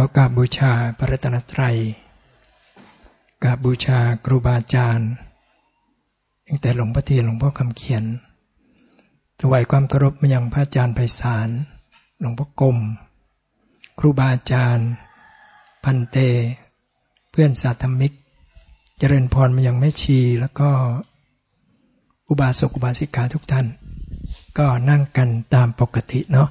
ก็กราบบูชาพระรัตนตรัยกราบบูชาครูบาอาจารย์ตั้งแต่หลวงพ่อเทียนหลวงพ่อคำเขียน ถวายความเคารพมายังพระอาจารย์ไพศาลหลวงพ่อกรมครูบาอาจารย์ พันเต เพื่อนสาธมิก เจริญพรมายังแม่ชีแล้วก็อุบาสกอุบาสิกาทุกท่าน ก็นั่งกันตามปกติเนาะ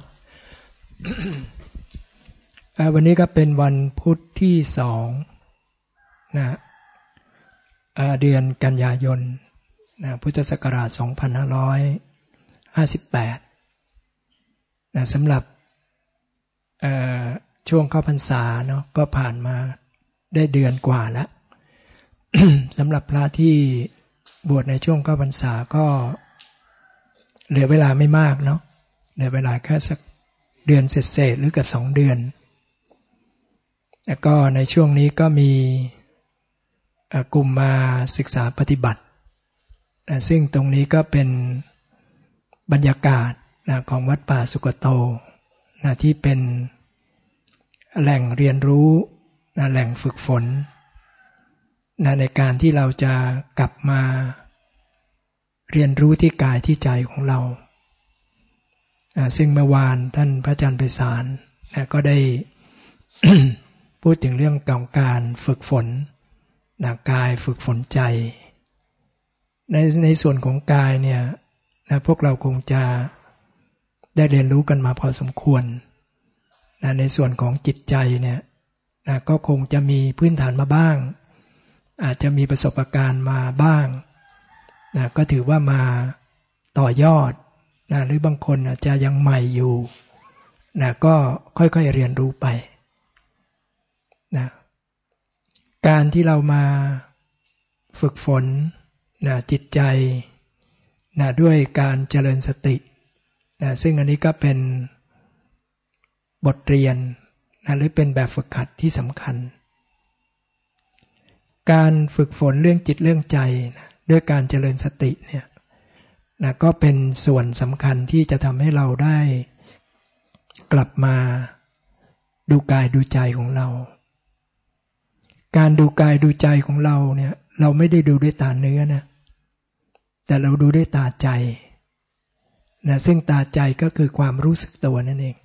วันนี้ก็เป็นวันพุธที่สองนะเดือนกันยายนนะพุทธศักราช 2558นะสำหรับช่วงเข้าพรรษาเนาะก็ผ่านมาได้เดือนกว่าแล้วสำหรับพระที่บวชในช่วงเข้าพรรษาก็เหลือเวลาไม่มากเนาะเหลือเวลาแค่สักเดือนเศษๆหรือเกือบสองเดือน แล้วก็ในช่วงนี้ก็มีกลุ่มมาศึกษาปฏิบัติ ซึ่งตรงนี้ก็เป็นบรรยากาศของวัดป่าสุกโตที่เป็นแหล่งเรียนรู้แหล่งฝึกฝน ในการที่เราจะกลับมาเรียนรู้ที่กายที่ใจของเรา ซึ่งเมื่อวานท่านพระอาจารย์ไพศาลก็ได้ พูดถึงเรื่องของการฝึกฝนนะกายฝึกฝนใจ ในในส่วนของกายเนี่ยนะพวกเราคงจะได้เรียนรู้กันมาพอสมควรนะในส่วนของจิตใจเนี่ยนะก็คงจะมีพื้นฐานมาบ้าง อาจจะมีประสบการณ์มาบ้างนะก็ถือว่ามาต่อยอดนะหรือบางคนอาจจะยังใหม่อยู่นะก็ค่อยๆเรียนรู้ไป นะการที่เรามาฝึกฝนนะจิตใจนะด้วยการเจริญสตินะซึ่งอันนี้ก็เป็นบทเรียนนะหรือเป็นแบบฝึกขัดที่สำคัญ การฝึกฝนเรื่องจิตเรื่องใจนะด้วยการเจริญสติเนี่ยนะก็เป็นส่วนสำคัญที่จะทำให้เราได้กลับมาดูกายดูใจของเรา การดูกายดูใจของเราเนี่ย เราไม่ได้ดูด้วยตาเนื้อนะ แต่เราดูด้วยตาใจนะซึ่งตาใจก็คือความรู้สึกตัวนั่นเอง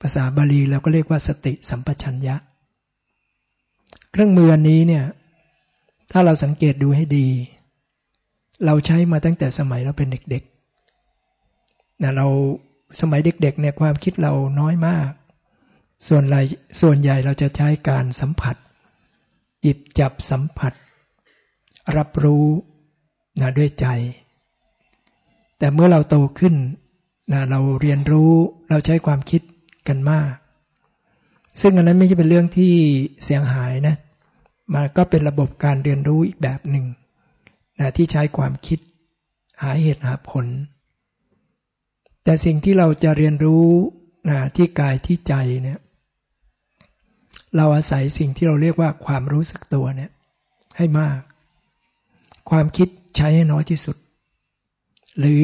ภาษาบาลีเราก็เรียกว่าสติสัมปชัญญะ เครื่องมืออันนี้เนี่ย ถ้าเราสังเกตดูให้ดี เราใช้มาตั้งแต่สมัยเราเป็นเด็กๆนะเราสมัยเด็กๆเนี่ยความคิดเราน้อยมาก ส่วนใหญ่ส่วนใหญ่เราจะใช้การสัมผัส หยิบจับสัมผัส รับรู้นะด้วยใจ แต่เมื่อเราโตขึ้นนะเราเรียนรู้เราใช้ความคิดกันมาก ซึ่งอันนั้นไม่ใช่เป็นเรื่องที่เสียงหายนะมันก็เป็นระบบการเรียนรู้อีกแบบหนึ่งนะที่ใช้ความคิดหาเหตุหาผล แต่สิ่งที่เราจะเรียนรู้นะที่กายที่ใจเนี่ย เราอาศัยสิ่งที่เราเรียกว่าความรู้สึกตัวเนี่ย ให้มาก ความคิดใช้ให้น้อยที่สุด หรือ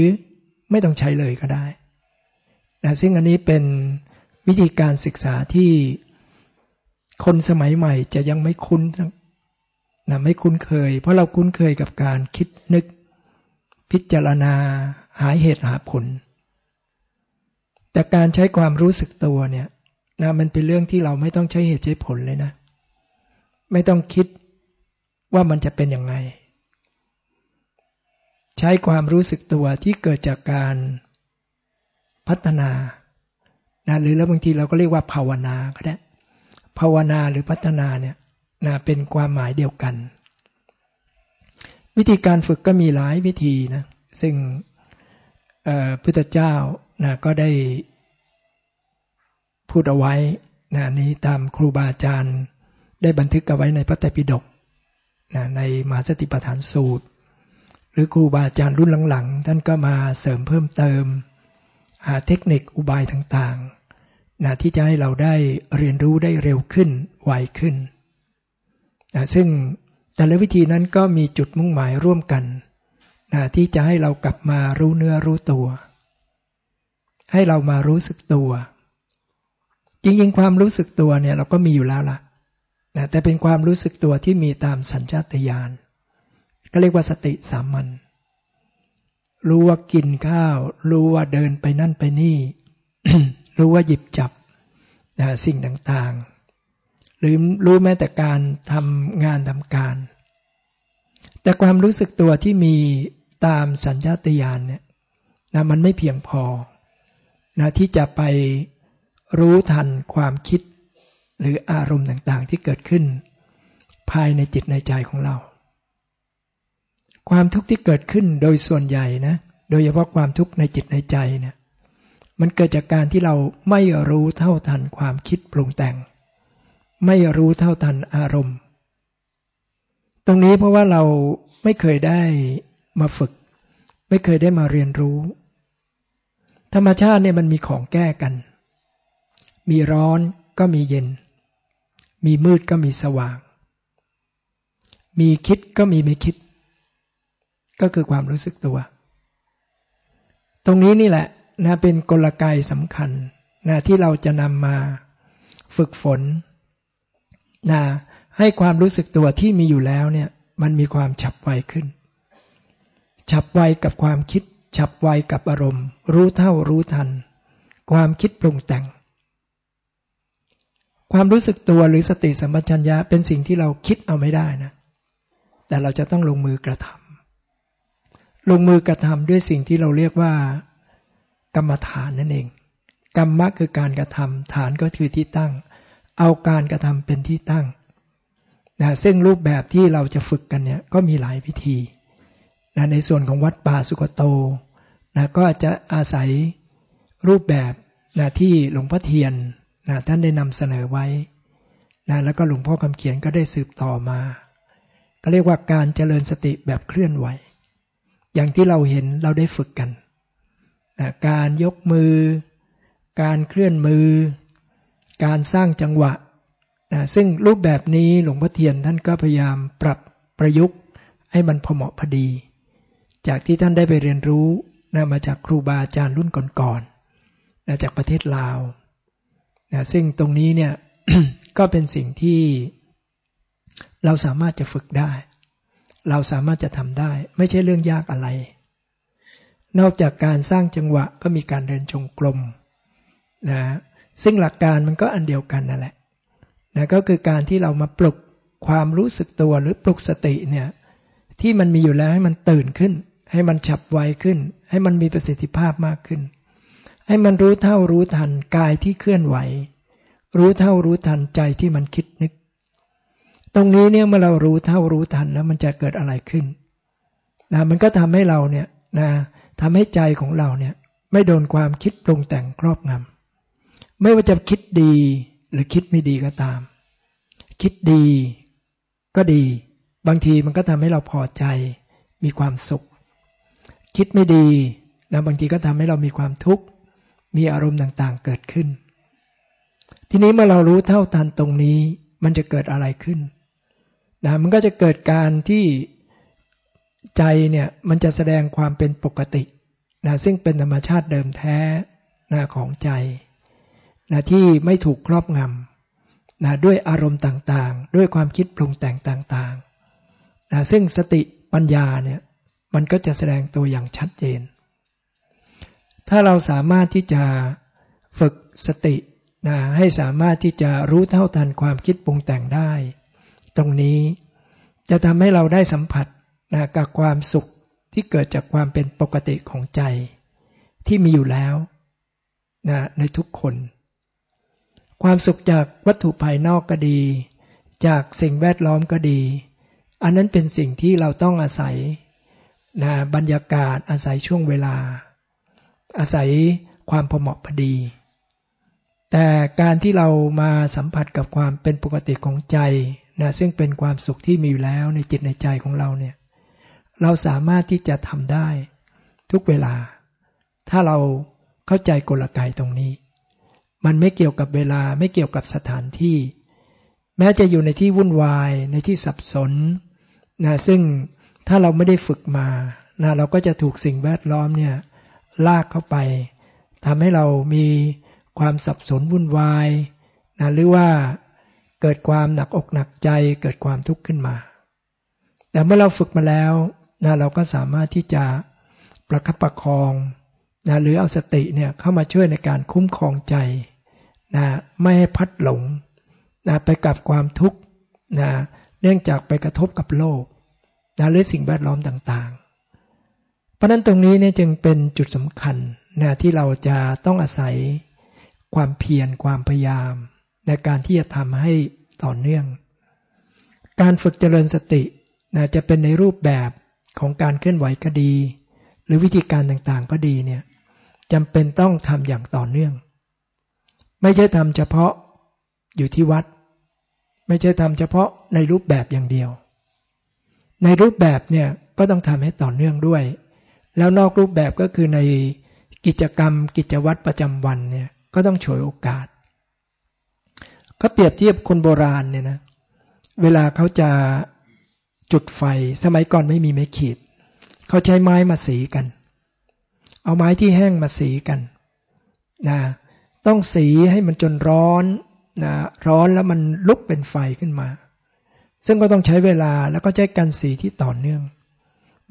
ไม่ต้องใช้เลยก็ได้นะซึ่งอันนี้เป็นวิธีการศึกษาที่คนสมัยใหม่จะยังไม่คุ้นนะไม่คุ้นเคย เพราะเราคุ้นเคยกับการคิดนึก พิจารณาหาเหตุหาผล แต่การใช้ความรู้สึกตัวเนี่ย นะมันเป็นเรื่องที่เราไม่ต้องใช้เหตุใช้ผลเลยนะ ไม่ต้องคิดว่ามันจะเป็นยังไง ใช้ความรู้สึกตัวที่เกิดจากการพัฒนานะหรือแล้วบางทีเราก็เรียกว่าภาวนาก็ได้ ภาวนาหรือพัฒนาเนี่ยนะเป็นความหมายเดียวกัน วิธีการฝึกก็มีหลายวิธีนะ ซึ่งพุทธเจ้านะก็ได้ พูดเอาไว้นะนี้ตามครูบาอาจารย์ได้บันทึกเอาไว้ในพระไตรปิฎกนะในมหาสติปัฏฐานสูตร หรือครูบาอาจารย์รุ่นหลังๆ ท่านก็มาเสริมเพิ่มเติม หาเทคนิคอุบายต่างๆนะที่จะให้เราได้เรียนรู้ได้เร็วขึ้นไวขึ้นนะซึ่งแต่ละวิธีนั้นก็มีจุดมุ่งหมายร่วมกันนะที่จะให้เรากลับมารู้เนื้อรู้ตัว ให้เรามารู้สึกตัว จริงๆ ความรู้สึกตัวเนี่ยเราก็มีอยู่แล้วล่ะนะแต่เป็นความรู้สึกตัวที่มีตามสัญชาตญาณก็เรียกว่าสติสามัญรู้ว่ากินข้าว รู้ว่าเดินไปนั่นไปนี่ รู้ว่าหยิบจับนะสิ่งต่างๆ หรือรู้แม้แต่การทำงานทำการ แต่ความรู้สึกตัวที่มีตามสัญชาตญาณเนี่ยนะมันไม่เพียงพอนะที่จะไป รู้ทันความคิด หรืออารมณ์ต่างๆที่เกิดขึ้น ภายในจิตในใจของเรา ความทุกข์ที่เกิดขึ้นโดยส่วนใหญ่นะ โดยเฉพาะความทุกข์ในจิตในใจเนี่ยมันเกิดจากการที่เราไม่รู้เท่าทันความคิดปรุงแต่ง ไม่รู้เท่าทันอารมณ์ ตรงนี้เพราะว่าเราไม่เคยได้มาฝึก ไม่เคยได้มาเรียนรู้ ธรรมชาติเนี่ยมันมีของแก้กัน มีร้อนก็มีเย็น มีมืดก็มีสว่าง มีคิดก็มีไม่คิด ก็คือความรู้สึกตัว ตรงนี้นี่แหละนะเป็นกลไกสำคัญนะที่เราจะนำมาฝึกฝนนะให้ความรู้สึกตัวที่มีอยู่แล้วเนี่ยมันมีความฉับไวขึ้น ฉับไวกับความคิด ฉับไวกับอารมณ์ รู้เท่ารู้ทัน ความคิดปรุงแต่ง ความรู้สึกตัวหรือสติสัมปชัญญะเป็นสิ่งที่เราคิดเอาไม่ได้นะ แต่เราจะต้องลงมือกระทำลงมือกระทำด้วยสิ่งที่เราเรียกว่า กรรมฐานนั่นเอง กรรมะคือการกระทำฐานก็คือที่ตั้ง เอาการกระทำเป็นที่ตั้งนะซึ่งรูปแบบที่เราจะฝึกกันเนี่ยก็มีหลายวิธีนะในส่วนของวัดป่าสุกโตนะก็จะอาศัยรูปแบบนะที่หลวงพ่อเทียน นะท่านได้นำเสนอไว้นะแล้วก็หลวงพ่อคำเขียนก็ได้สืบต่อมา ก็เรียกว่าการเจริญสติแบบเคลื่อนไหว อย่างที่เราเห็นเราได้ฝึกกันการยกมือ การเคลื่อนมือ การสร้างจังหวะนะซึ่งรูปแบบนี้หลวงพ่อเทียนท่านก็พยายามปรับประยุกต์ให้มันพอเหมาะพอดี จากที่ท่านได้ไปเรียนรู้นะมาจากครูบาอาจารย์รุ่นก่อนๆนะจากประเทศลาว นะซึ่งตรงนี้เนี่ยก็เป็นสิ่งที่เราสามารถจะฝึกได้ เราสามารถจะทำได้ ไม่ใช่เรื่องยากอะไร นอกจากการสร้างจังหวะก็มีการเดินจงกรมนะซึ่งหลักการมันก็อันเดียวกันนั่นแหละนะก็คือการที่เรามาปลุกความรู้สึกตัวหรือปลุกสติเนี่ยที่มันมีอยู่แล้วให้มันตื่นขึ้น ให้มันฉับไวขึ้น ให้มันมีประสิทธิภาพมากขึ้น ให้มันรู้เท่ารู้ทันกายที่เคลื่อนไหว รู้เท่ารู้ทันใจที่มันคิดนึก ตรงนี้เนี่ยเมื่อเรารู้เท่ารู้ทันแล้วมันจะเกิดอะไรขึ้นนะมันก็ทำให้เราเนี่ยนะทำให้ใจของเราเนี่ย ไม่โดนความคิดปรุงแต่งครอบงำไม่ว่าจะคิดดีหรือคิดไม่ดีก็ตาม คิดดีก็ดี บางทีมันก็ทำให้เราพอใจมีความสุข คิดไม่ดีนะบางทีก็ทำให้เรามีความทุกข์ มีอารมณ์ต่างๆเกิดขึ้น ทีนี้เมื่อเรารู้เท่าทันตรงนี้ มันจะเกิดอะไรขึ้นนะมันก็จะเกิดการที่ใจเนี่ยมันจะแสดงความเป็นปกตินะซึ่งเป็นธรรมชาติเดิมแท้นะของใจนะที่ไม่ถูกครอบงำนะด้วยอารมณ์ต่างๆ ด้วยความคิดปรุงแต่งต่างๆนะซึ่งสติปัญญาเนี่ยมันก็จะแสดงตัวอย่างชัดเจน ถ้าเราสามารถที่จะฝึกสตินะให้สามารถที่จะรู้เท่าทันความคิดปรุงแต่งได้ ตรงนี้จะทำให้เราได้สัมผัสนะกับความสุขที่เกิดจากความเป็นปกติของใจ ที่มีอยู่แล้วนะในทุกคน ความสุขจากวัตถุภายนอกก็ดี จากสิ่งแวดล้อมก็ดี อันนั้นเป็นสิ่งที่เราต้องอาศัยนะบรรยากาศอาศัยช่วงเวลา อาศัยความพอเหมาะพอดี แต่การที่เรามาสัมผัสกับความเป็นปกติของใจนะซึ่งเป็นความสุขที่มีอยู่แล้วในจิตในใจของเราเนี่ยเราสามารถที่จะทำได้ทุกเวลา ถ้าเราเข้าใจกลไกตรงนี้ มันไม่เกี่ยวกับเวลาไม่เกี่ยวกับสถานที่ แม้จะอยู่ในที่วุ่นวายในที่สับสนนะซึ่งถ้าเราไม่ได้ฝึกมานะเราก็จะถูกสิ่งแวดล้อมเนี่ย ลากเข้าไปทำให้เรามีความสับสนวุ่นวายนะหรือว่าเกิดความหนักอกหนักใจเกิดความทุกข์ขึ้นมา แต่เมื่อเราฝึกมาแล้วนะเราก็สามารถที่จะประคับประคองนะหรือเอาสติเนี่ยเข้ามาช่วยในการคุ้มครองใจนะไม่ให้พัดหลงนะไปกับความทุกข์นะเนื่องจากไปกระทบกับโลกนะหรือสิ่งแวดล้อมต่าง ราะนั้นตรงนี้เนี่ยจึงเป็นจุดสำคัญนะที่เราจะต้องอาศัยความเพียรความพยายาม ในการที่จะทำให้ต่อเนื่อง การฝึกเจริญสตินะจะเป็นในรูปแบบของการเคลื่อนไหวก็ดี หรือวิธีการต่างๆก็ดีเนี่ยจำเป็นต้องทำอย่างต่อเนื่อง ไม่ใช่ทำเฉพาะอยู่ที่วัด ไม่ใช่ทำเฉพาะในรูปแบบอย่างเดียว ในรูปแบบเนี่ยก็ต้องทำให้ต่อเนื่องด้วย แล้วนอกรูปแบบก็คือในกิจกรรม กิจวัตรประจำวันเนี่ยก็ต้องฉวยโอกาส ก็เปรียบเทียบคนโบราณเนี่ยนะเวลาเขาจะจุดไฟสมัยก่อนไม่มีไม้ขีด เขาใช้ไม้มาสีกัน เอาไม้ที่แห้งมาสีกันนะต้องสีให้มันจนร้อนนะร้อนแล้วมันลุกเป็นไฟขึ้นมา ซึ่งก็ต้องใช้เวลาแล้วก็ใช้กันสีที่ต่อเนื่อง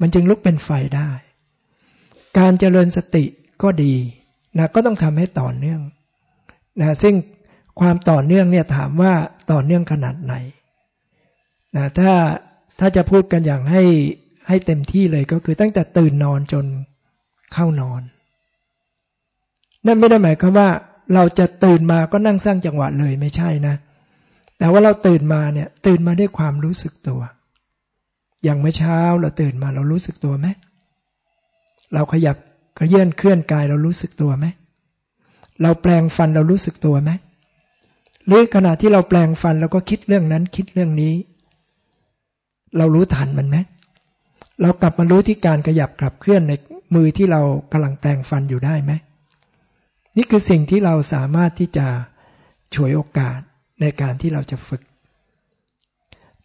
มันจึงลุกเป็นไฟได้ การเจริญสติก็ดีนะก็ต้องทำให้ต่อเนื่องนะซึ่งความต่อเนื่องเนี่ยถามว่าต่อเนื่องขนาดไหนนะถ้าถ้าจะพูดกันอย่างให้ให้เต็มที่เลยก็คือตั้งแต่ตื่นนอนจนเข้านอน นั่นไม่ได้หมายความว่า เราจะตื่นมาก็นั่งสร้างจังหวะเลยไม่ใช่นะ แต่ว่าเราตื่นมาเนี่ยตื่นมาด้วยความรู้สึกตัว อย่างเมื่อเช้าเราตื่นมาเรารู้สึกตัวไหม เราขยับกระเยื่อนเคลื่อนกายเรารู้สึกตัวไหมเราแปลงฟันเรารู้สึกตัวไหมหรือขณะที่เราแปลงฟันเราก็คิดเรื่องนั้นคิดเรื่องนี้ เรารู้ทันมันไหมเรากลับมารู้ที่การขยับกลับเคลื่อนในมือที่เรากำลังแปลงฟันอยู่ได้ไหมนี่คือสิ่งที่เราสามารถที่จะฉวยโอกาสในการที่เราจะฝึก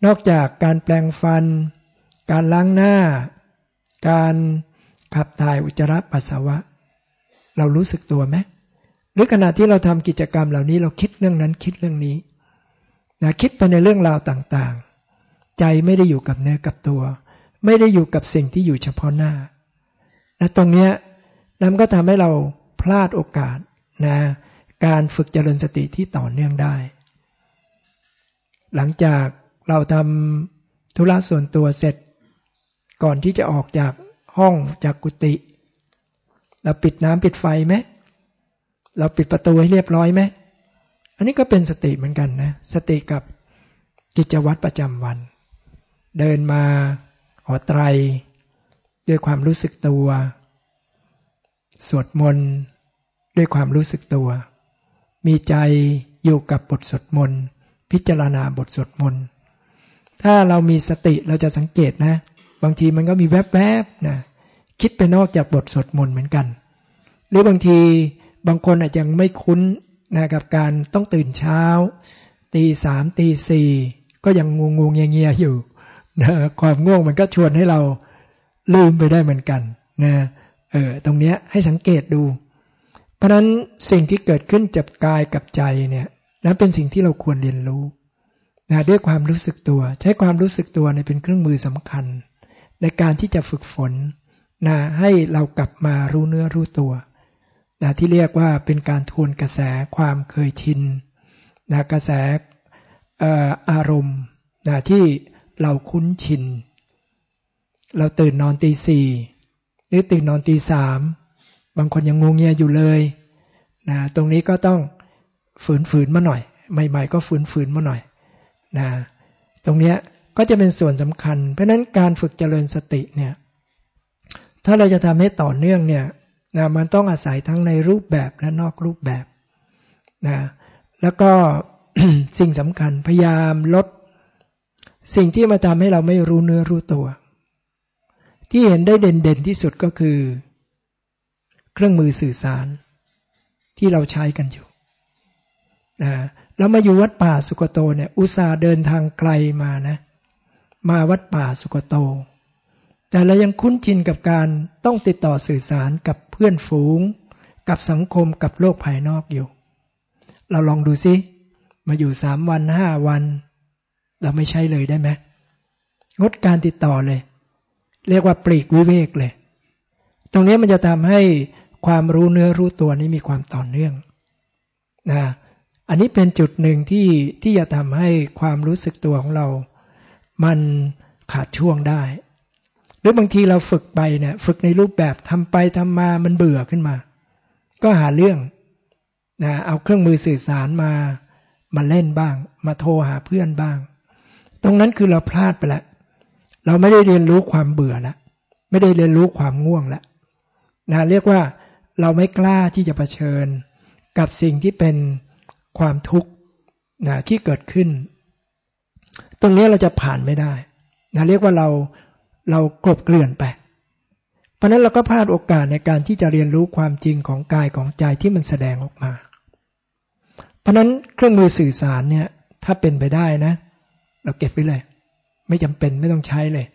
นอกจากการแปลงฟัน การล้างหน้า การ ขับถ่ายอุจจาระปัสสาวะ เรารู้สึกตัวไหมหรือขณะที่เราทำกิจกรรมเหล่านี้เราคิดเรื่องนั้นคิดเรื่องนี้นะคิดไปในเรื่องราวต่างๆ ใจไม่ได้อยู่กับเนื้อกับตัว ไม่ได้อยู่กับสิ่งที่อยู่เฉพาะหน้าและตรงนี้นั่นก็ทำให้เราพลาดโอกาสนะการฝึกเจริญสติที่ต่อเนื่องได้ หลังจากเราทำธุระส่วนตัวเสร็จ ก่อนที่จะออกจาก ห้องจากกุฏิเราปิดน้ำปิดไฟไหมเราปิดประตูให้เรียบร้อยไหมอันนี้ก็เป็นสติเหมือนกันนะสติกับกิจวัตรประจำวัน เดินมาหอไตร ด้วยความรู้สึกตัว สวดมนต์ด้วยความรู้สึกตัว มีใจอยู่กับบทสวดมนต์พิจารณาบทสวดมนต์ถ้าเรามีสติเราจะสังเกตนะ บางทีมันก็มีแวบๆนะคิดไปนอกจากบทสวดมนต์เหมือนกัน หรือบางทีบางคนอาจจะยังไม่คุ้นนะกับการต้องตื่นเช้า ตีสามตีสี่ก็ยังงงงเงียๆอยู่นะความง่วงมันก็ชวนให้เราลืมไปได้เหมือนกันนะเออตรงเนี้ยให้สังเกตดู เพราะนั้นสิ่งที่เกิดขึ้นจับกายกับใจเนี่ยนั้นเป็นสิ่งที่เราควรเรียนรู้นะด้วยความรู้สึกตัว ใช้ความรู้สึกตัวในเป็นเครื่องมือสำคัญ ในการที่จะฝึกฝนนะให้เรากลับมารู้เนื้อรู้ตัวนะที่เรียกว่าเป็นการทวนกระแสความเคยชินนะกระแสอารมณ์นะที่เราคุ้นชิน เราตื่นนอนตีสี่หรือตื่นนอนตีสามบางคนยังงงเงียอยู่เลยนะตรงนี้ก็ต้องฝืนฝืนมาหน่อย ใหม่ ๆ ก็ฝืนฝืนมาหน่อยนะตรงนี้ ก็จะเป็นส่วนสำคัญ เพราะนั้นการฝึกเจริญสติเนี่ย ถ้าเราจะทำให้ต่อเนื่องเนี่ยนะมันต้องอาศัยทั้งในรูปแบบและนอกรูปแบบนะแล้วก็สิ่งสำคัญพยายามลด สิ่งที่มาทำให้เราไม่รู้เนื้อรู้ตัว ที่เห็นได้เด่นๆที่สุดก็คือ เครื่องมือสื่อสารที่เราใช้กันอยู่นะแล้วมาอยู่วัดป่าสุกโตเนี่ย อุตส่าห์เดินทางไกลมานะ มาวัดป่าสุกโต แต่เรายังคุ้นชินกับการต้องติดต่อสื่อสารกับเพื่อนฝูง กับสังคมกับโลกภายนอกอยู่ เราลองดูซิ มาอยู่สามวันห้าวัน เราไม่ใช่เลยได้ไหมงดการติดต่อเลย เรียกว่าปลีกวิเวกเลย ตรงนี้มันจะทำให้ความรู้เนื้อรู้ตัวนี้มีความต่อเนื่องนะอันนี้เป็นจุดหนึ่งที่ที่จะทำให้ความรู้สึกตัวของเรา มันขาดช่วงได้ หรือบางทีเราฝึกไปเนี่ย ฝึกในรูปแบบทำไปทำมามันเบื่อขึ้นมา ก็หาเรื่องนะเอาเครื่องมือสื่อสารมามาเล่นบ้าง มาโทรหาเพื่อนบ้าง ตรงนั้นคือเราพลาดไปแล้วเราไม่ได้เรียนรู้ความเบื่อล้วไม่ได้เรียนรู้ความง่วงล้วนะเรียกว่าเราไม่กล้าที่จะะเผชิญกับสิ่งที่เป็นความทุกข์นะที่เกิดขึ้น ตรงนี้เราจะผ่านไม่ได้นะเรียกว่าเราเรากบเกลื่อนไป เพราะนั้นเราก็พลาดโอกาสในการที่จะเรียนรู้ความจริงของกายของใจที่มันแสดงออกมา เพราะนั้นเครื่องมือสื่อสารเนี่ยถ้าเป็นไปได้นะ เราเก็บไว้เลย ไม่จำเป็นไม่ต้องใช้เลย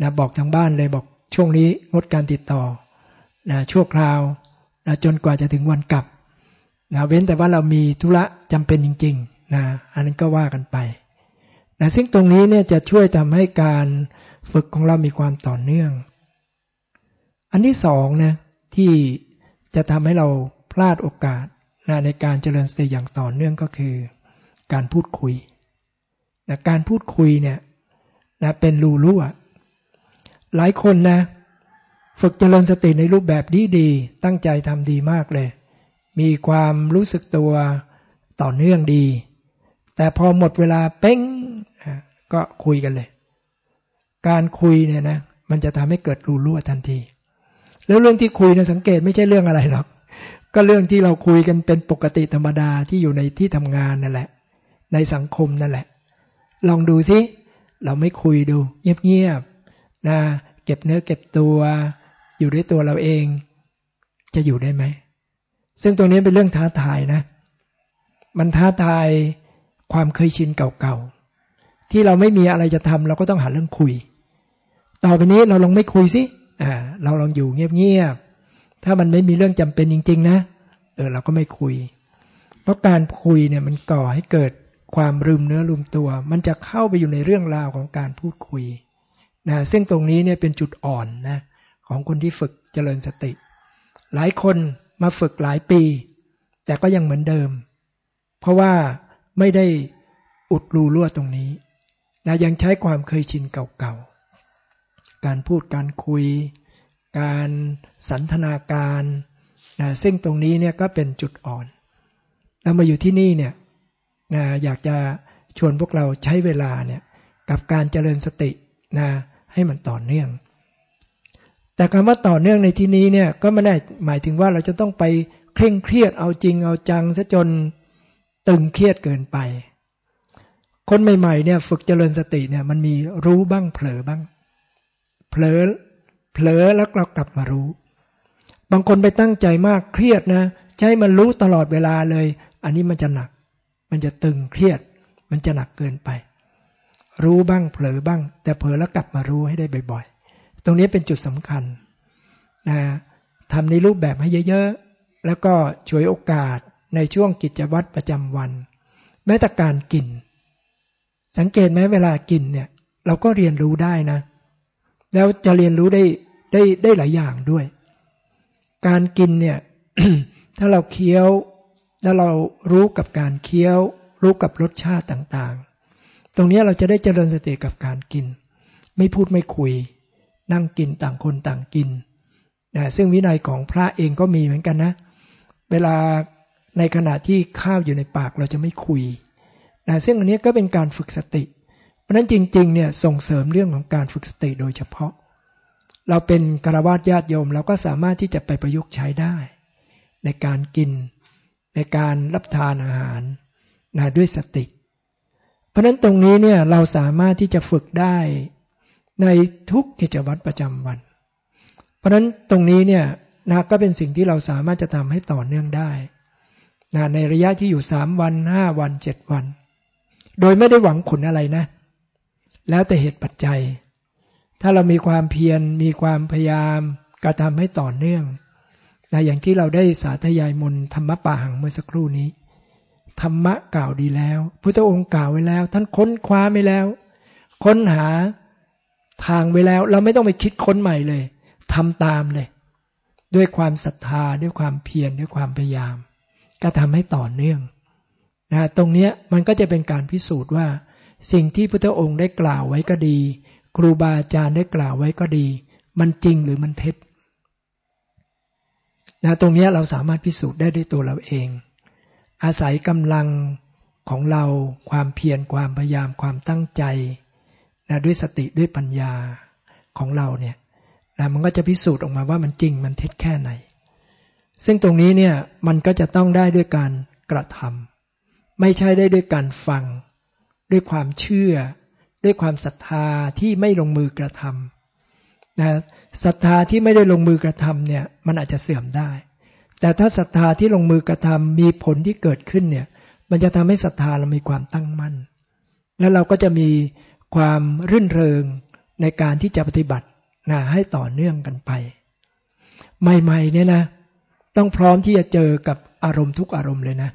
นะบอกทางบ้านเลยบอกช่วงนี้งดการติดต่อนะชั่วคราวนะจนกว่าจะถึงวันกลับนะเว้นแต่ว่าเรามีธุระจำเป็นจริงๆนะอันนั้นก็ว่ากันไป นะซึ่งตรงนี้เนี่ยจะช่วยทำให้การฝึกของเรามีความต่อเนื่อง อันที่สองนะที่จะทำให้เราพลาดโอกาสนะในการเจริญสติอย่างต่อเนื่องก็คือ การพูดคุยนะการพูดคุยเนี่ยนะเป็นรูรั่ว หลายคนนะฝึกเจริญสติในรูปแบบดีดีตั้งใจทำดีมากเลย มีความรู้สึกตัวต่อเนื่องดี แต่พอหมดเวลาเป้งก็คุยกันเลย การคุยเนี่ยนะมันจะทำให้เกิดรูรั่วทันที แล้วเรื่องที่คุยนะสังเกตไม่ใช่เรื่องอะไรหรอก ก็เรื่องที่เราคุยกันเป็นปกติธรรมดาที่อยู่ในที่ทำงานนั่นแหละ ในสังคมนั่นแหละ ลองดูสิเราไม่คุยดู เงียบๆนะเก็บเนื้อเก็บตัว อยู่ด้วยตัวเราเอง จะอยู่ได้ไหม ซึ่งตรงนี้เป็นเรื่องท้าทายนะ มันท้าทาย ความเคยชินเก่าๆ ที่เราไม่มีอะไรจะทำเราก็ต้องหาเรื่องคุย ต่อไปนี้เราลองไม่คุยสิอ่าเราลองอยู่เงียบๆถ้ามันไม่มีเรื่องจำเป็นจริง ๆ นะเออเราก็ไม่คุย เพราะการคุยเนี่ยมันก่อให้เกิดความลืมเนื้อลืมตัว มันจะเข้าไปอยู่ในเรื่องราวของการพูดคุยนะซึ่งตรงนี้เนี่ยเป็นจุดอ่อนนะของคนที่ฝึกเจริญสติ หลายคนมาฝึกหลายปี แต่ก็ยังเหมือนเดิม เพราะว่า ไม่ได้อุดรูรั่วตรงนี้นะยังใช้ความเคยชินเก่าๆ การพูดการคุย การสันทนาการนะซึ่งตรงนี้เนี่ยก็เป็นจุดอ่อน แล้วมาอยู่ที่นี่เนี่ยนะอยากจะชวนพวกเราใช้เวลาเนี่ยกับการเจริญสตินะให้มันต่อเนื่อง แต่คำว่าต่อเนื่องในที่นี้เนี่ยก็ไม่ได้หมายถึงว่าเราจะต้องไปเคร่งเครียดเอาจริงเอาจังซะจน ตึงเครียดเกินไป คนใหม่ๆเนี่ยฝึกเจริญสติเนี่ยมันมีรู้บ้างเผลอบ้าง เผลอเผลอแล้วเรากลับมารู้ บางคนไปตั้งใจมากเครียดนะใช้มันรู้ตลอดเวลาเลย อันนี้มันจะหนัก มันจะตึงเครียด มันจะหนักเกินไป รู้บ้างเผลอบ้าง แต่เผลอแล้วกลับมารู้ให้ได้บ่อย ๆ ตรงนี้เป็นจุดสำคัญนะทำในรูปแบบให้เยอะๆ แล้วก็ช่วยโอกาส ในช่วงกิจวัตรประจำวัน แม้แต่การกิน สังเกตไหมเวลากินเนี่ย เราก็เรียนรู้ได้นะ แล้วจะเรียนรู้ได้ได้ได้หลายอย่างด้วย การกินเนี่ย ถ้าเราเคี้ยว แล้วเรารู้กับการเคี้ยว รู้กับรสชาติต่างๆ ตรงนี้เราจะได้เจริญสติกับการกิน ไม่พูดไม่คุย นั่งกินต่างคนต่างกินนะซึ่งวินัยของพระเองก็มีเหมือนกันนะ เวลา ในขณะที่ข้าวอยู่ในปากเราจะไม่คุยนะซึ่งอันนี้ก็เป็นการฝึกสติ เพราะนั้นจริงๆเนี่ยส่งเสริมเรื่องของการฝึกสติโดยเฉพาะ เราเป็นกราวาสญาติโยมเราก็สามารถที่จะไปประยุกต์ใช้ได้ ในการกิน ในการรับทานอาหารนะด้วยสติ เพราะนั้นตรงนี้เนี่ยเราสามารถที่จะฝึกได้ในทุกกิจวัตรประจำวัน เพราะฉะนั้นตรงนี้เนี่ยนะก็เป็นสิ่งที่เราสามารถจะทำให้ต่อเนื่องได้ นะในระยะที่อยู่สามวันห้าวันเจ็ดวัน โดยไม่ได้หวังผลอะไรนะ แล้วแต่เหตุปัจจัย ถ้าเรามีความเพียรมีความพยายามกระทำให้ต่อเนื่องนะอย่างที่เราได้สาธยายมนธรรมป่าหังเมื่อสักครู่นี้ ธรรมะกล่าวดีแล้ว พุทธองค์กล่าวไว้แล้ว ท่านค้นคว้าไว้แล้ว ค้นหาทางไว้แล้ว เราไม่ต้องไปคิดค้นใหม่เลยทำตามเลย ด้วยความศรัทธาด้วยความเพียรด้วยความพยายาม ก็ทำให้ต่อเนื่องนะตรงนี้มันก็จะเป็นการพิสูจน์ว่า สิ่งที่พุทธองค์ได้กล่าวไว้ก็ดี ครูบาอาจารย์ได้กล่าวไว้ก็ดี มันจริงหรือมันเท็จนะตรงนี้เราสามารถพิสูจน์ได้ด้วยตัวเราเอง อาศัยกำลังของเราความเพียรความพยายามความตั้งใจนะด้วยสติด้วยปัญญาของเราเนี่ยนะมันก็จะพิสูจน์ออกมาว่ามันจริงมันเท็จแค่ไหน ซึ่งตรงนี้เนี่ยมันก็จะต้องได้ด้วยการกระทำไม่ใช่ได้ด้วยการฟัง ด้วยความเชื่อ ด้วยความศรัทธาที่ไม่ลงมือกระทำนะศรัทธาที่ไม่ได้ลงมือกระทำเนี่ยมันอาจจะเสื่อมได้ แต่ถ้าศรัทธาที่ลงมือกระทำมีผลที่เกิดขึ้นเนี่ยมันจะทำให้ศรัทธาเรามีความตั้งมั่น แล้วเราก็จะมีความรื่นเริงในการที่จะปฏิบัตินะให้ต่อเนื่องกันไป ใหม่ๆเนี่ยนะ ต้องพร้อมที่จะเจอกับอารมณ์ทุกอารมณ์เลยนะ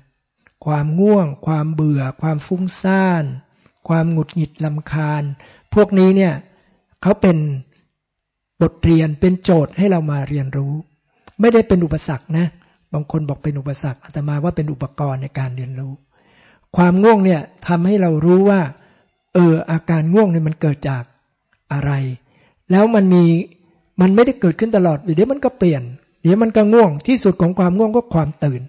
ความง่วง ความเบื่อ ความฟุ้งซ่าน ความหงุดหงิดลำคาญ พวกนี้เนี่ยเขาเป็นบทเรียนเป็นโจทย์ให้เรามาเรียนรู้ ไม่ได้เป็นอุปสรรคนะ บางคนบอกเป็นอุปสรรคอาตมาว่าเป็นอุปกรณ์ในการเรียนรู้ ความง่วงเนี่ยทำให้เรารู้ว่า เอออาการง่วงเนี่ยมันเกิดจากอะไร แล้วมันมีมันไม่ได้เกิดขึ้นตลอดเดี๋ยวมันก็เปลี่ยน เดี๋ยวมันก็ง่วงที่สุดของความง่วงก็ความตื่น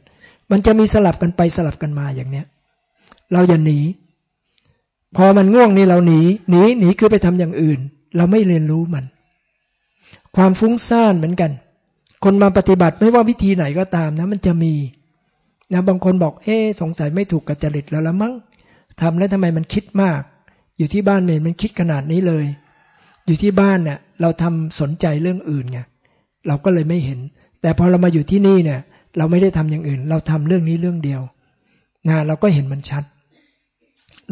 มันจะมีสลับกันไปสลับกันมาอย่างเนี้ย เราอย่าหนี พอมันง่วงนี่เราหนีหนีหนีคือไปทำอย่างอื่น เราไม่เรียนรู้มัน ความฟุ้งซ่านเหมือนกัน คนมาปฏิบัติไม่ว่าวิธีไหนก็ตามนะ มันจะมีนะบางคนบอกเอ๊สงสัยไม่ถูกกับจริตแล้วละมั้งทำแล้วทำไมมันคิดมาก อยู่ที่บ้านเมนมันคิดขนาดนี้เลย อยู่ที่บ้านเนี่ยเราทำสนใจเรื่องอื่นไง เราก็เลยไม่เห็น แต่พอเรามาอยู่ที่นี่เนี่ย เราไม่ได้ทำอย่างอื่น เราทำเรื่องนี้เรื่องเดียวนะเราก็เห็นมันชัด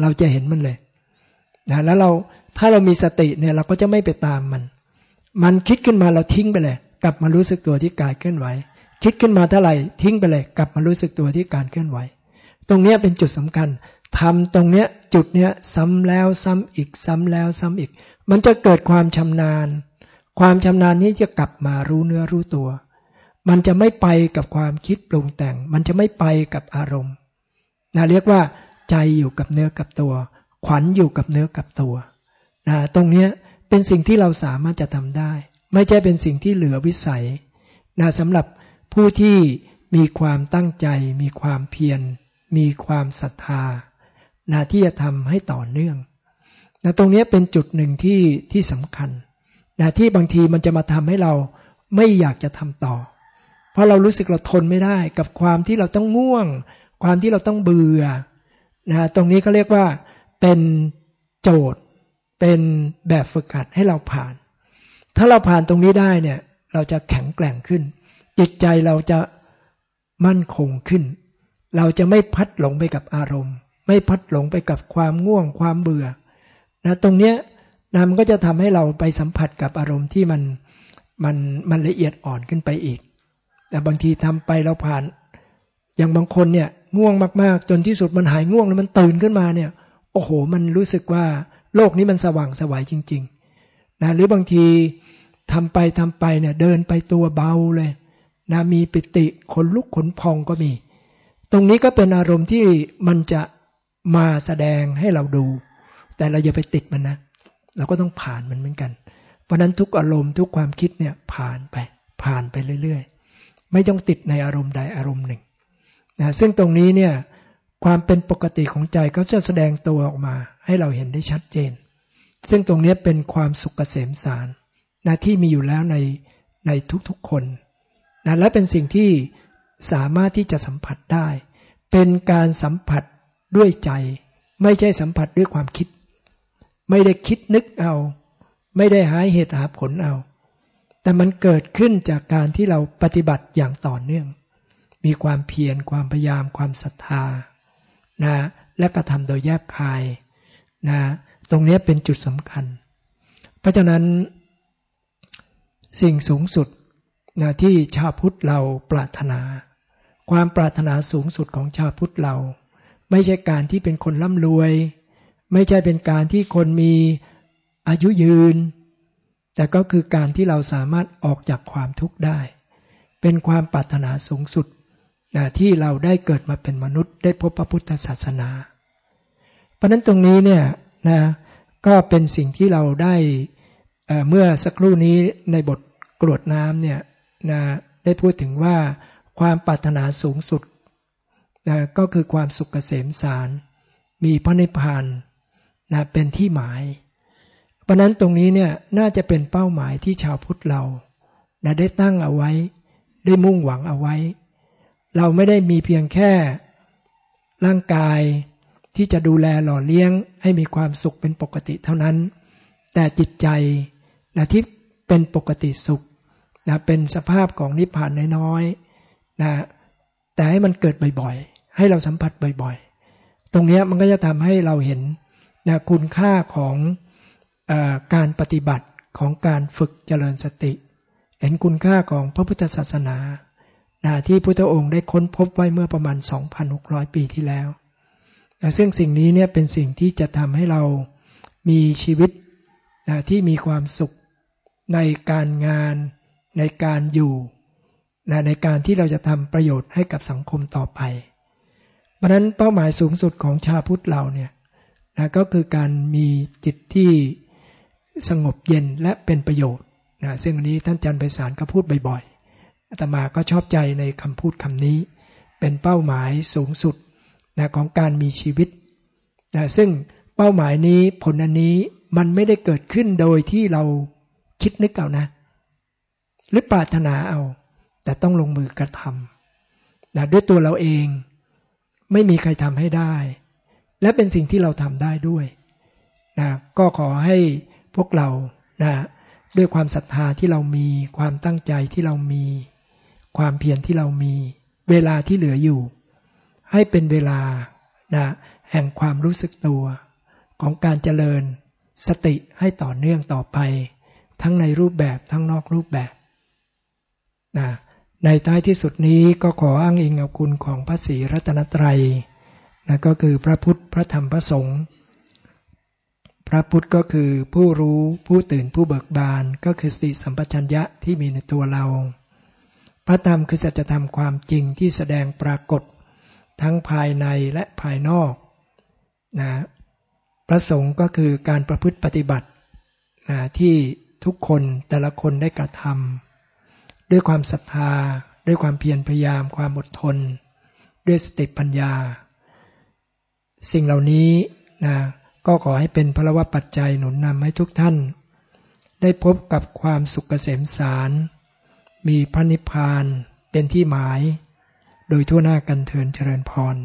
เราจะเห็นมันเลยนะแล้วเราถ้าเรามีสติเนี่ย เราก็จะไม่ไปตามมัน มันคิดขึ้นมาเราทิ้งไปเลย กลับมารู้สึกตัวที่กายเคลื่อนไหว คิดขึ้นมาเท่าไหร่ทิ้งไปเลย กลับมารู้สึกตัวที่การเคลื่อนไหว ตรงเนี้ยเป็นจุดสำคัญทำตรงเนี้ยจุดเนี้ยซ้ำแล้วซ้ำอีกซ้ำแล้วซ้ำอีก มันจะเกิดความชำนาญ ความชำนาญนี้จะกลับมารู้เนื้อรู้ตัว มันจะไม่ไปกับความคิดปรุงแต่ง มันจะไม่ไปกับอารมณ์นะเรียกว่า ใจอยู่กับเนื้อกับตัว ขวัญอยู่กับเนื้อกับตัวนะตรงนี้เป็นสิ่งที่เราสามารถจะทำได้ ไม่ใช่เป็นสิ่งที่เหลือวิสัยนะสำหรับผู้ที่มีความตั้งใจ มีความเพียร มีความศรัทธานะที่จะทำให้ต่อเนื่องนะตรงนี้เป็นจุดหนึ่งที่ที่สำคัญ นะที่บางทีมันจะมาทำให้เราไม่อยากจะทำต่อ เพราะเรารู้สึกเราทนไม่ได้กับความที่เราต้องง่วง ความที่เราต้องเบื่อนะตรงนี้เขาเรียกว่าเป็นโจทย์เป็นแบบฝึกหัดให้เราผ่าน ถ้าเราผ่านตรงนี้ได้เนี่ย เราจะแข็งแกร่งขึ้น จิตใจเราจะมั่นคงขึ้น เราจะไม่พัดหลงไปกับอารมณ์ ไม่พัดหลงไปกับความง่วงความเบื่อนะตรงเนี้ย นะมันก็จะทำให้เราไปสัมผัสกับอารมณ์ที่มันมันมันละเอียดอ่อนขึ้นไปอีก แต่บางทีทำไปเราผ่าน อย่างบางคนเนี่ยง่วงมากๆ จนที่สุดมันหายง่วงแล้วมันตื่นขึ้นมาเนี่ย โอ้โห มันรู้สึกว่าโลกนี้มันสว่างสวยจริง ๆ นะหรือบางทีทำไปทำไปเนี่ยเดินไปตัวเบาเลยนะมีปิติขนลุกขนพองก็มี ตรงนี้ก็เป็นอารมณ์ที่มันจะมาแสดงให้เราดู แต่เราอย่าไปติดมันนะ เราก็ต้องผ่านมันเหมือนกัน เพราะนั้นทุกอารมณ์ทุกความคิดเนี่ยผ่านไป ผ่านไปเรื่อยๆ ไม่ต้องติดในอารมณ์ใดอารมณ์หนึ่งนะซึ่งตรงนี้เนี่ยความเป็นปกติของใจก็จะแสดงตัวออกมา ให้เราเห็นได้ชัดเจน ซึ่งตรงนี้เป็นความสุขเกษมสารนะที่มีอยู่แล้วในในทุกๆคนนะและเป็นสิ่งที่สามารถที่จะสัมผัสได้ เป็นการสัมผัสด้วยใจ ไม่ใช่สัมผัสด้วยความคิด ไม่ได้คิดนึกเอา ไม่ได้หาเหตุหาผลเอา แต่มันเกิดขึ้นจากการที่เราปฏิบัติอย่างต่อเนื่อง มีความเพียรความพยายามความศรัทธานะและกระทำโดยแยบคายนะตรงนี้เป็นจุดสำคัญ เพราะฉะนั้น สิ่งสูงสุดนะที่ชาวพุทธเราปรารถนา ความปรารถนาสูงสุดของชาวพุทธเรา ไม่ใช่การที่เป็นคนร่ำรวย ไม่ใช่เป็นการที่คนมีอายุยืน แต่ก็คือการที่เราสามารถออกจากความทุกข์ได้ เป็นความปรารถนาสูงสุดนะที่เราได้เกิดมาเป็นมนุษย์ ได้พบพระพุทธศาสนา เพราะนั้นตรงนี้เนี่ยนะก็เป็นสิ่งที่เราได้เเมื่อสักครู่นี้ในบทกรวดน้ำเนี่ยนะได้พูดถึงว่าความปรารถนาสูงสุดนะก็คือความสุขเกษมสาร มีพระนิพพาน นะเป็นที่หมาย เพราะนั้นตรงนี้เนี่ยน่าจะเป็นเป้าหมายที่ชาวพุทธเรานะได้ตั้งเอาไว้ ได้มุ่งหวังเอาไว้ เราไม่ได้มีเพียงแค่ร่างกายที่จะดูแลหล่อเลี้ยงให้มีความสุขเป็นปกติเท่านั้น แต่จิตใจนะที่เป็นปกติสุขนะเป็นสภาพของนิพพานน้อยๆนะแต่ให้มันเกิดบ่อยๆ ให้เราสัมผัสบ่อยๆ ตรงนี้มันก็จะทำให้เราเห็น นะคุณค่าของอการปฏิบัติของการฝึกเจริญสติ เห็นคุณค่าของพระพุทธศาสนานะที่พุทธองค์ได้ค้นพบไว้เมื่อประมาณ 2,600 ปีที่แล้วนะซึ่งสิ่งนี้เนี่ยเป็นสิ่งที่จะทำให้เรามีชีวิตนะที่มีความสุขในการงานในการอยู่นะในการที่เราจะทำประโยชน์ให้กับสังคมต่อไป เพราะนั้นเป้าหมายสูงสุดของชาพุทธเราเนี่ย นะก็คือการมีจิตที่สงบเย็นและเป็นประโยชน์นะซึ่งอันนี้ท่านจันไปสารก็พูดบ่อยๆอาตมาก็ชอบใจในคำพูดคำนี้ เป็นเป้าหมายสูงสุดนะของการมีชีวิตนะซึ่งเป้าหมายนี้ผลอันนี้มันไม่ได้เกิดขึ้นโดยที่เราคิดนึกเอานะ หรือปรารถนาเอา แต่ต้องลงมือกระทำนะด้วยตัวเราเอง ไม่มีใครทำให้ได้ และเป็นสิ่งที่เราทำได้ด้วยนะก็ขอให้พวกเรานะด้วยความศรัทธาที่เรามี ความตั้งใจที่เรามี ความเพียรที่เรามี เวลาที่เหลืออยู่ ให้เป็นเวลานะแห่งความรู้สึกตัวของการเจริญสติให้ต่อเนื่องต่อไป ทั้งในรูปแบบทั้งนอกรูปแบบนะในท้ายที่สุดนี้ก็ขออ้างอิงเอาคุณของพระศรีรัตนตรัย นะก็คือพระพุทธพระธรรมพระสงฆ์พระพุทธก็คือผู้รู้ผู้ตื่นผู้เบิกบานก็คือสติสัมปชัญญะที่มีในตัวเรา พระธรรมคือสัจธรรมความจริงที่แสดงปรากฏ ทั้งภายในและภายนอกนะพระสงฆ์ก็คือการประพฤติปฏิบัตินะที่ทุกคนแต่ละคนได้กระทำด้วยความศรัทธา ด้วยความเพียรพยายามความอดทน ด้วยสติปัญญา สิ่งเหล่านี้นะก็ขอให้เป็นพลวปัจจัยหนุนนำให้ทุกท่าน ได้พบกับความสุขเกษมสาร มีพระนิพพานเป็นที่หมาย โดยทั่วหน้ากันเทินเจริญพร